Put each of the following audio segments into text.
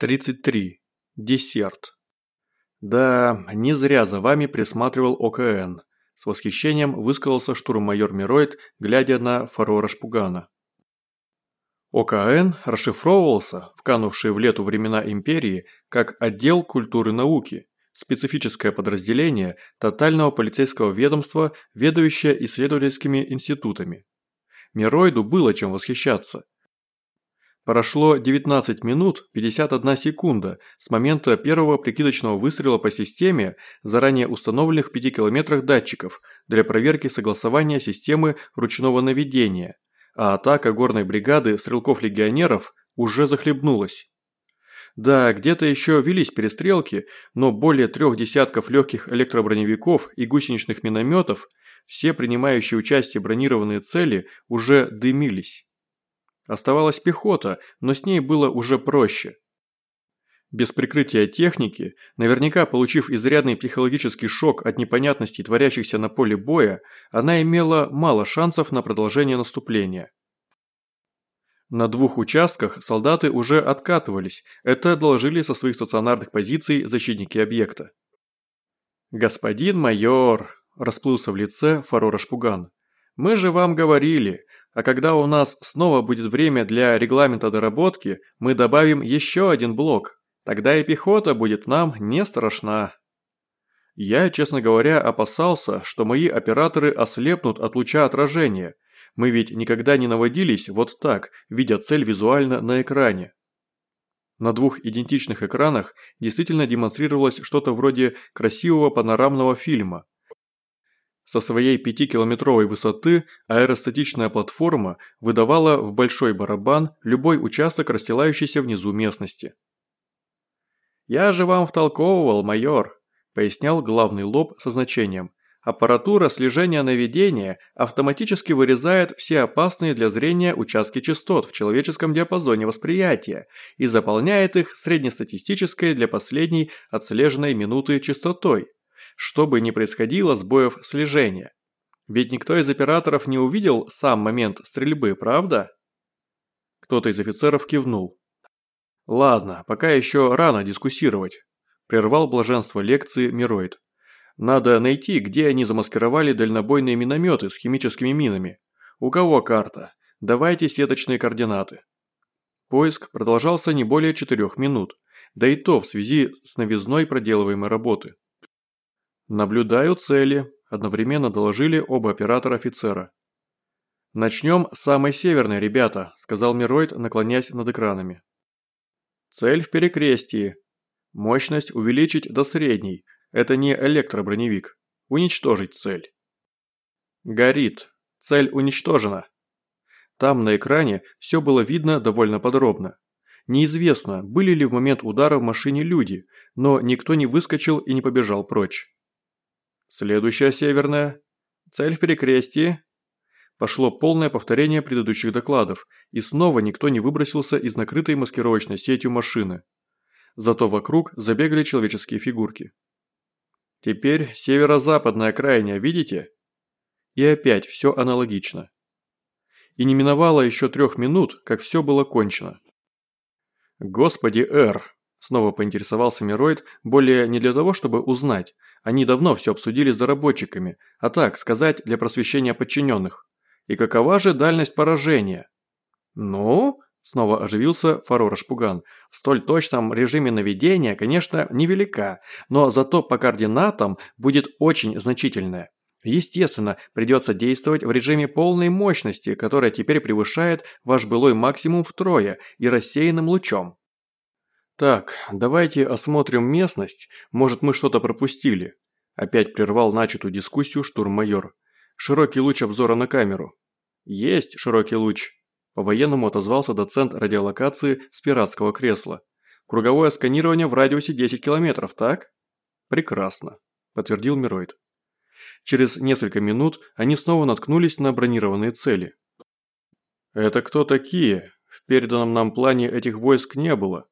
33. Десерт. Да, не зря за вами присматривал ОКН. С восхищением высказался штурммайор Мироид, глядя на фарора Шпугана. ОКН расшифровывался в канувшие в лету времена империи как отдел культуры науки, специфическое подразделение тотального полицейского ведомства, ведающее исследовательскими институтами. Мироиду было чем восхищаться. Прошло 19 минут 51 секунда с момента первого прикидочного выстрела по системе заранее установленных в 5 километрах датчиков для проверки согласования системы ручного наведения, а атака горной бригады стрелков-легионеров уже захлебнулась. Да, где-то еще велись перестрелки, но более трех десятков легких электроброневиков и гусеничных минометов, все принимающие участие бронированные цели, уже дымились. Оставалась пехота, но с ней было уже проще. Без прикрытия техники, наверняка получив изрядный психологический шок от непонятностей, творящихся на поле боя, она имела мало шансов на продолжение наступления. На двух участках солдаты уже откатывались, это доложили со своих стационарных позиций защитники объекта. «Господин майор», – расплылся в лице Фарора Шпуган, – «мы же вам говорили, а когда у нас снова будет время для регламента доработки, мы добавим еще один блок. Тогда и пехота будет нам не страшна. Я, честно говоря, опасался, что мои операторы ослепнут от луча отражения. Мы ведь никогда не наводились вот так, видя цель визуально на экране. На двух идентичных экранах действительно демонстрировалось что-то вроде красивого панорамного фильма, со своей пятикилометровой высоты аэростатичная платформа выдавала в большой барабан любой участок расстилающейся внизу местности. «Я же вам втолковывал, майор», – пояснял главный лоб со значением. «Аппаратура слежения наведения автоматически вырезает все опасные для зрения участки частот в человеческом диапазоне восприятия и заполняет их среднестатистической для последней отслеженной минуты частотой что бы ни происходило сбоев слежения. Ведь никто из операторов не увидел сам момент стрельбы, правда? Кто-то из офицеров кивнул. Ладно, пока еще рано дискуссировать. Прервал блаженство лекции Мироид. Надо найти, где они замаскировали дальнобойные минометы с химическими минами. У кого карта? Давайте сеточные координаты. Поиск продолжался не более четырех минут, да и то в связи с новизной проделываемой работы. «Наблюдаю цели», – одновременно доложили оба оператора-офицера. «Начнем с самой северной, ребята», – сказал Мироид, наклоняясь над экранами. «Цель в перекрестии. Мощность увеличить до средней. Это не электроброневик. Уничтожить цель». «Горит. Цель уничтожена». Там на экране все было видно довольно подробно. Неизвестно, были ли в момент удара в машине люди, но никто не выскочил и не побежал прочь. Следующая северная. Цель в перекрестии. Пошло полное повторение предыдущих докладов, и снова никто не выбросился из накрытой маскировочной сетью машины. Зато вокруг забегали человеческие фигурки. Теперь северо-западная крайняя, видите? И опять все аналогично. И не миновало еще трех минут, как все было кончено. «Господи, Эр!» – снова поинтересовался Мироид, более не для того, чтобы узнать, они давно все обсудили с доработчиками, а так, сказать, для просвещения подчиненных. И какова же дальность поражения? Ну, снова оживился Фарора Шпуган. В столь точном режиме наведения, конечно, невелика, но зато по координатам будет очень значительная. Естественно, придется действовать в режиме полной мощности, которая теперь превышает ваш былой максимум втрое и рассеянным лучом. «Так, давайте осмотрим местность, может мы что-то пропустили», опять прервал начатую дискуссию штурммайор. «Широкий луч обзора на камеру». «Есть широкий луч», по-военному отозвался доцент радиолокации с пиратского кресла. «Круговое сканирование в радиусе 10 километров, так?» «Прекрасно», – подтвердил Мироид. Через несколько минут они снова наткнулись на бронированные цели. «Это кто такие? В переданном нам плане этих войск не было»,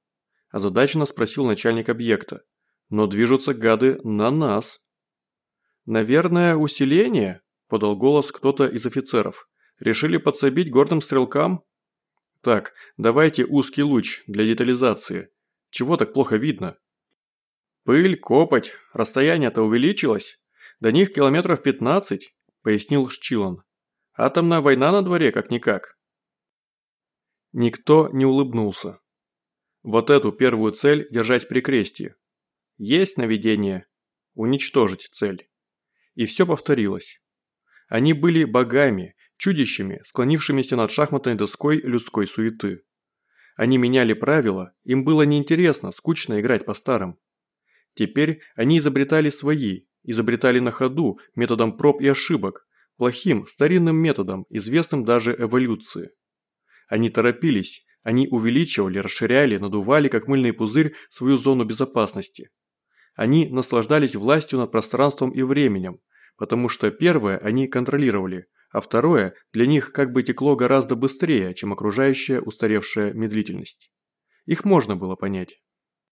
озадаченно спросил начальник объекта. «Но движутся гады на нас». «Наверное, усиление?» – подал голос кто-то из офицеров. «Решили подсобить гордым стрелкам?» «Так, давайте узкий луч для детализации. Чего так плохо видно? Пыль, копоть, расстояние-то увеличилось. До них километров 15, пояснил Шчилан. Атомная война на дворе, как-никак. Никто не улыбнулся. Вот эту первую цель держать при кресте. Есть наведение. Уничтожить цель. И все повторилось. Они были богами, чудищами, склонившимися над шахматной доской людской суеты. Они меняли правила, им было неинтересно, скучно играть по старым. Теперь они изобретали свои, изобретали на ходу, методом проб и ошибок, плохим, старинным методом, известным даже эволюции. Они торопились, они увеличивали, расширяли, надували, как мыльный пузырь, свою зону безопасности. Они наслаждались властью над пространством и временем, потому что первое они контролировали, а второе для них как бы текло гораздо быстрее, чем окружающая устаревшая медлительность. Их можно было понять.